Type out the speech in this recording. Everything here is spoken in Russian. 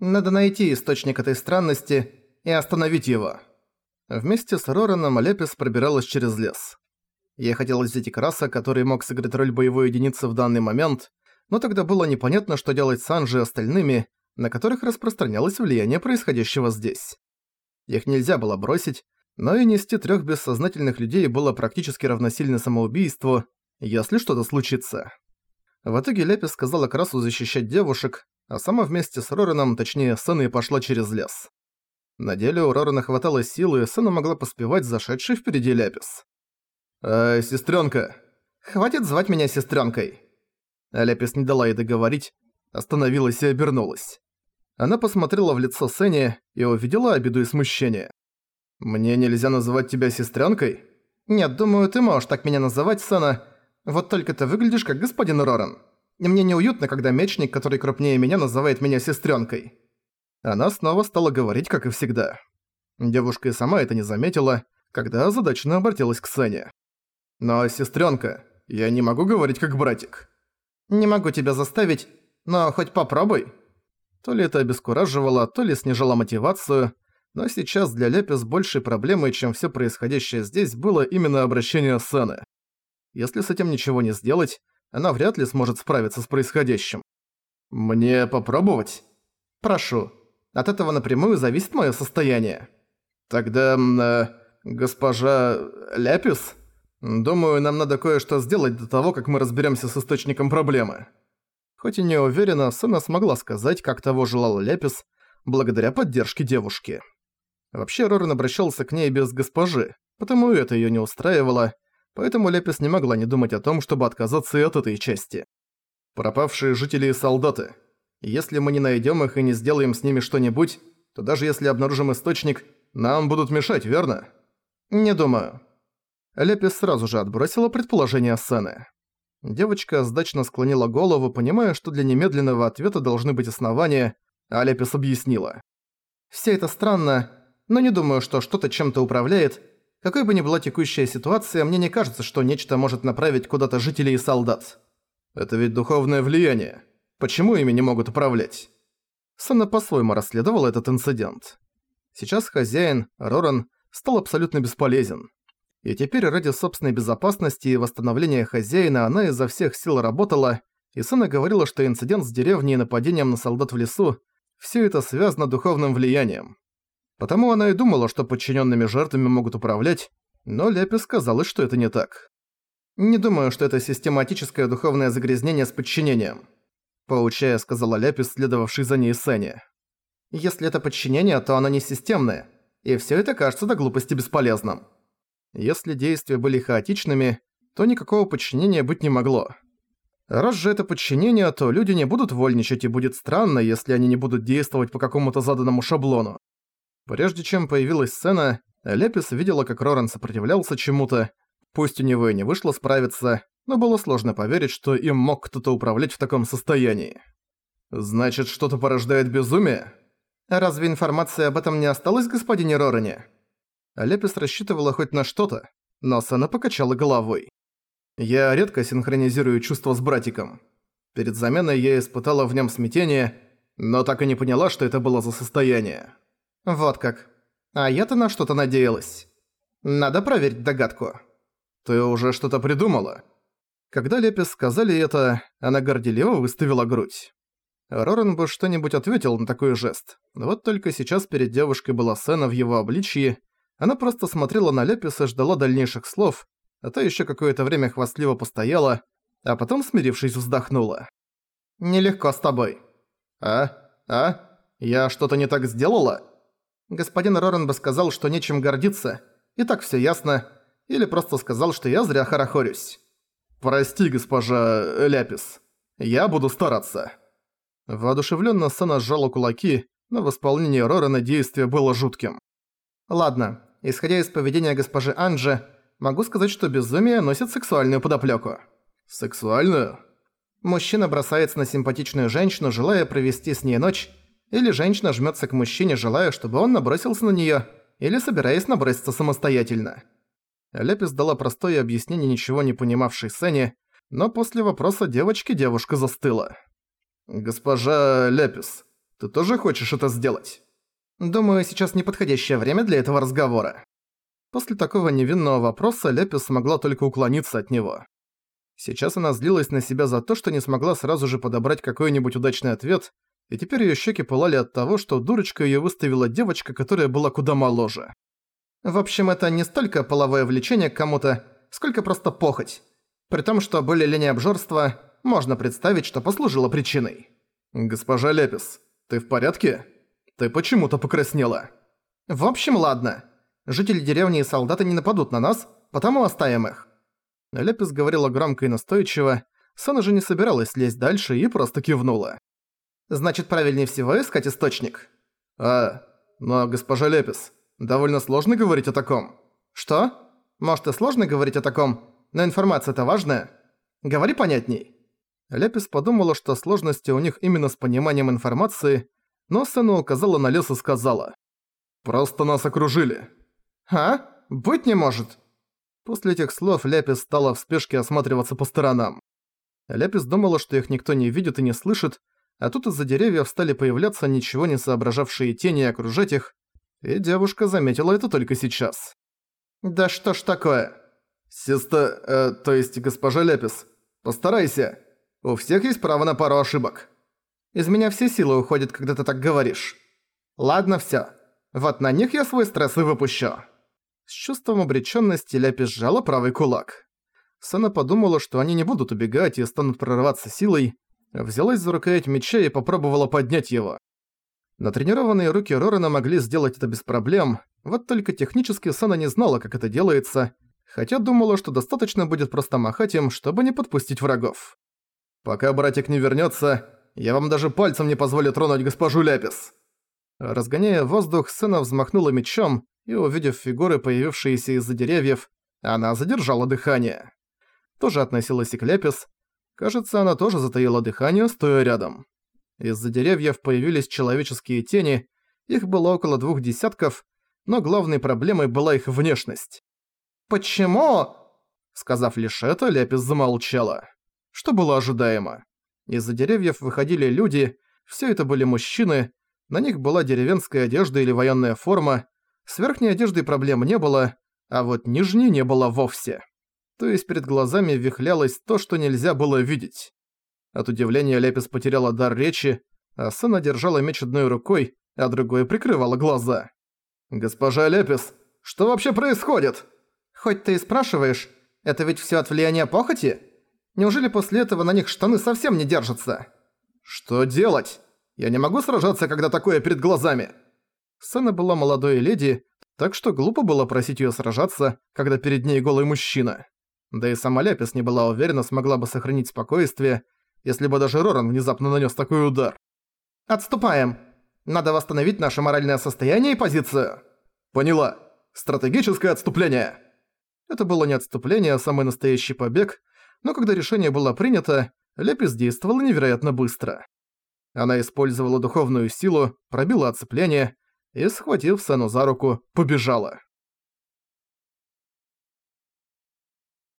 Надо найти источник этой странности и остановить его. Вместе с Рораном Лепис пробиралась через лес. Ей хотелось взять Краса, который мог сыграть роль боевой единицы в данный момент, но тогда было непонятно, что делать с Анжи и остальными, на которых распространялось влияние происходящего здесь. Их нельзя было бросить, но и нести трех бессознательных людей было практически равносильно самоубийству, если что-то случится. В итоге Лепис сказала Красу защищать девушек, а сама вместе с Рораном, точнее, с Сеной, пошла через лес. На деле у Рорана хватало силы, и Сэна могла поспевать зашедший впереди Ляпис. «Э, сестрёнка!» «Хватит звать меня сестрёнкой!» Ляпис не дала ей договорить, остановилась и обернулась. Она посмотрела в лицо Сэне и увидела обиду и смущение. «Мне нельзя называть тебя сестрёнкой?» «Нет, думаю, ты можешь так меня называть, Сэна. Вот только ты выглядишь как господин Роран. И мне неуютно, когда мечник, который крупнее меня, называет меня сестрёнкой». Она снова стала говорить, как и всегда. Девушка и сама это не заметила, когда озадаченно обратилась к Сене. «Но, сестрёнка, я не могу говорить как братик». «Не могу тебя заставить, но хоть попробуй». То ли это обескураживало, то ли снижало мотивацию, но сейчас для Лепис большей проблемой, чем всё происходящее здесь, было именно обращение Сены. Если с этим ничего не сделать, она вряд ли сможет справиться с происходящим. «Мне попробовать?» «Прошу, от этого напрямую зависит мое состояние. Тогда, э, госпожа Ляпис, думаю, нам надо кое-что сделать до того, как мы разберемся с источником проблемы. Хоть и не уверена, Сэна смогла сказать, как того желал Ляпис, благодаря поддержке девушки. Вообще Рорен обращался к ней без госпожи, потому это ее не устраивало, поэтому Ляпис не могла не думать о том, чтобы отказаться и от этой части. Пропавшие жители и солдаты – если мы не найдем их и не сделаем с ними что-нибудь, то даже если обнаружим источник, нам будут мешать, верно? Не думаю. Лепис сразу же отбросила предположение Сены. Девочка сдачно склонила голову, понимая, что для немедленного ответа должны быть основания, а Лепис объяснила. «Все это странно, но не думаю, что что-то чем-то управляет. Какой бы ни была текущая ситуация, мне не кажется, что нечто может направить куда-то жителей и солдат». «Это ведь духовное влияние», Почему ими не могут управлять? Сана по-своему расследовал этот инцидент. Сейчас хозяин, Роран, стал абсолютно бесполезен. И теперь ради собственной безопасности и восстановления хозяина она изо всех сил работала, и Сана говорила, что инцидент с деревней и нападением на солдат в лесу – все это связано духовным влиянием. Потому она и думала, что подчиненными жертвами могут управлять, но Лепи сказала, что это не так. Не думаю, что это систематическое духовное загрязнение с подчинением. Поучая, сказала Ляпис, следовавший за ней Сене. «Если это подчинение, то оно не системное, и всё это кажется до глупости бесполезным. Если действия были хаотичными, то никакого подчинения быть не могло. Раз же это подчинение, то люди не будут вольничать и будет странно, если они не будут действовать по какому-то заданному шаблону. Прежде чем появилась сцена, Лепис видела, как Роран сопротивлялся чему-то, пусть у него и не вышло справиться, но было сложно поверить, что им мог кто-то управлять в таком состоянии. «Значит, что-то порождает безумие?» «Разве информация об этом не осталась, господине Рорене?» Лепис рассчитывала хоть на что-то, но Сэна покачала головой. «Я редко синхронизирую чувства с братиком. Перед заменой я испытала в нем смятение, но так и не поняла, что это было за состояние». «Вот как. А я-то на что-то надеялась. Надо проверить догадку». «Ты уже что-то придумала?» Когда Лепис сказали это, она горделиво выставила грудь. Роран бы что-нибудь ответил на такой жест. Вот только сейчас перед девушкой была сцена в его обличье. Она просто смотрела на Лепис и ждала дальнейших слов, а то ещё какое-то время хвастливо постояла, а потом, смирившись, вздохнула. «Нелегко с тобой». «А? А? Я что-то не так сделала?» Господин Роран бы сказал, что нечем гордиться, и так всё ясно, или просто сказал, что я зря хорохорюсь. «Прости, госпожа Ляпис. Я буду стараться». Воодушевленно Сана сжала кулаки, но в исполнении Рорана действие было жутким. «Ладно, исходя из поведения госпожи Анджи, могу сказать, что безумие носит сексуальную подоплёку». «Сексуальную?» Мужчина бросается на симпатичную женщину, желая провести с ней ночь, или женщина жмётся к мужчине, желая, чтобы он набросился на неё, или собираясь наброситься самостоятельно. Лепис дала простое объяснение ничего не понимавшей Сене, но после вопроса девочки девушка застыла. «Госпожа Лепис, Ты тоже хочешь это сделать? Думаю, сейчас неподходящее время для этого разговора. После такого невинного вопроса Лепис смогла только уклониться от него. Сейчас она злилась на себя за то, что не смогла сразу же подобрать какой-нибудь удачный ответ, и теперь её щеки пылали от того, что дурочка её выставила девочка, которая была куда моложе. В общем, это не столько половое влечение к кому-то, сколько просто похоть. При том, что были линии обжорства, можно представить, что послужило причиной. «Госпожа Лепис, ты в порядке? Ты почему-то покраснела». «В общем, ладно. Жители деревни и солдаты не нападут на нас, потому оставим их». Лепис говорила громко и настойчиво, Сана же не собиралась лезть дальше и просто кивнула. «Значит, правильнее всего искать источник?» «А, но, госпожа Лепис, довольно сложно говорить о таком». «Что? Может и сложно говорить о таком, но информация-то важная. Говори понятней». Лепис подумала, что сложности у них именно с пониманием информации, но Сэну указала на лес и сказала. «Просто нас окружили». «А? Быть не может!» После этих слов Ляпис стала в спешке осматриваться по сторонам. Ляпис думала, что их никто не видит и не слышит, а тут из-за деревьев стали появляться ничего не соображавшие тени окружать их, и девушка заметила это только сейчас. «Да что ж такое?» «Сестра, э, то есть госпожа Ляпис, постарайся!» У всех есть право на пару ошибок. Из меня все силы уходят, когда ты так говоришь. Ладно, всё. Вот на них я свой стресс и выпущу. С чувством обречённости Ляпи сжала правый кулак. Сана подумала, что они не будут убегать и станут прорываться силой, взялась за рукоять меча и попробовала поднять его. Натренированные руки Рорена могли сделать это без проблем, вот только технически Сана не знала, как это делается, хотя думала, что достаточно будет просто махать им, чтобы не подпустить врагов. Пока братик не вернется, я вам даже пальцем не позволю тронуть госпожу Ляпис». Разгоняя воздух, сына взмахнула мечом, и, увидев фигуры, появившиеся из-за деревьев, она задержала дыхание. Тоже относилась и к Ляпис. Кажется, она тоже затаила дыхание, стоя рядом. Из-за деревьев появились человеческие тени, их было около двух десятков, но главной проблемой была их внешность. «Почему?» Сказав лишь это, Ляпис замолчала что было ожидаемо. Из-за деревьев выходили люди, все это были мужчины, на них была деревенская одежда или военная форма, с верхней одеждой проблем не было, а вот нижней не было вовсе. То есть перед глазами вихлялось то, что нельзя было видеть. От удивления Лепис потеряла дар речи, а Сэна держала меч одной рукой, а другой прикрывала глаза. «Госпожа Лепис, что вообще происходит?» «Хоть ты и спрашиваешь, это ведь всё от влияния похоти?» Неужели после этого на них штаны совсем не держатся? Что делать? Я не могу сражаться, когда такое перед глазами. Сцена была молодой леди, так что глупо было просить её сражаться, когда перед ней голый мужчина. Да и сама Ляпис не была уверена, смогла бы сохранить спокойствие, если бы даже Роран внезапно нанёс такой удар. «Отступаем! Надо восстановить наше моральное состояние и позицию!» «Поняла. Стратегическое отступление!» Это было не отступление, а самый настоящий побег, но когда решение было принято, Лепис действовала невероятно быстро. Она использовала духовную силу, пробила оцепление и, схватив Сэну за руку, побежала.